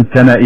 من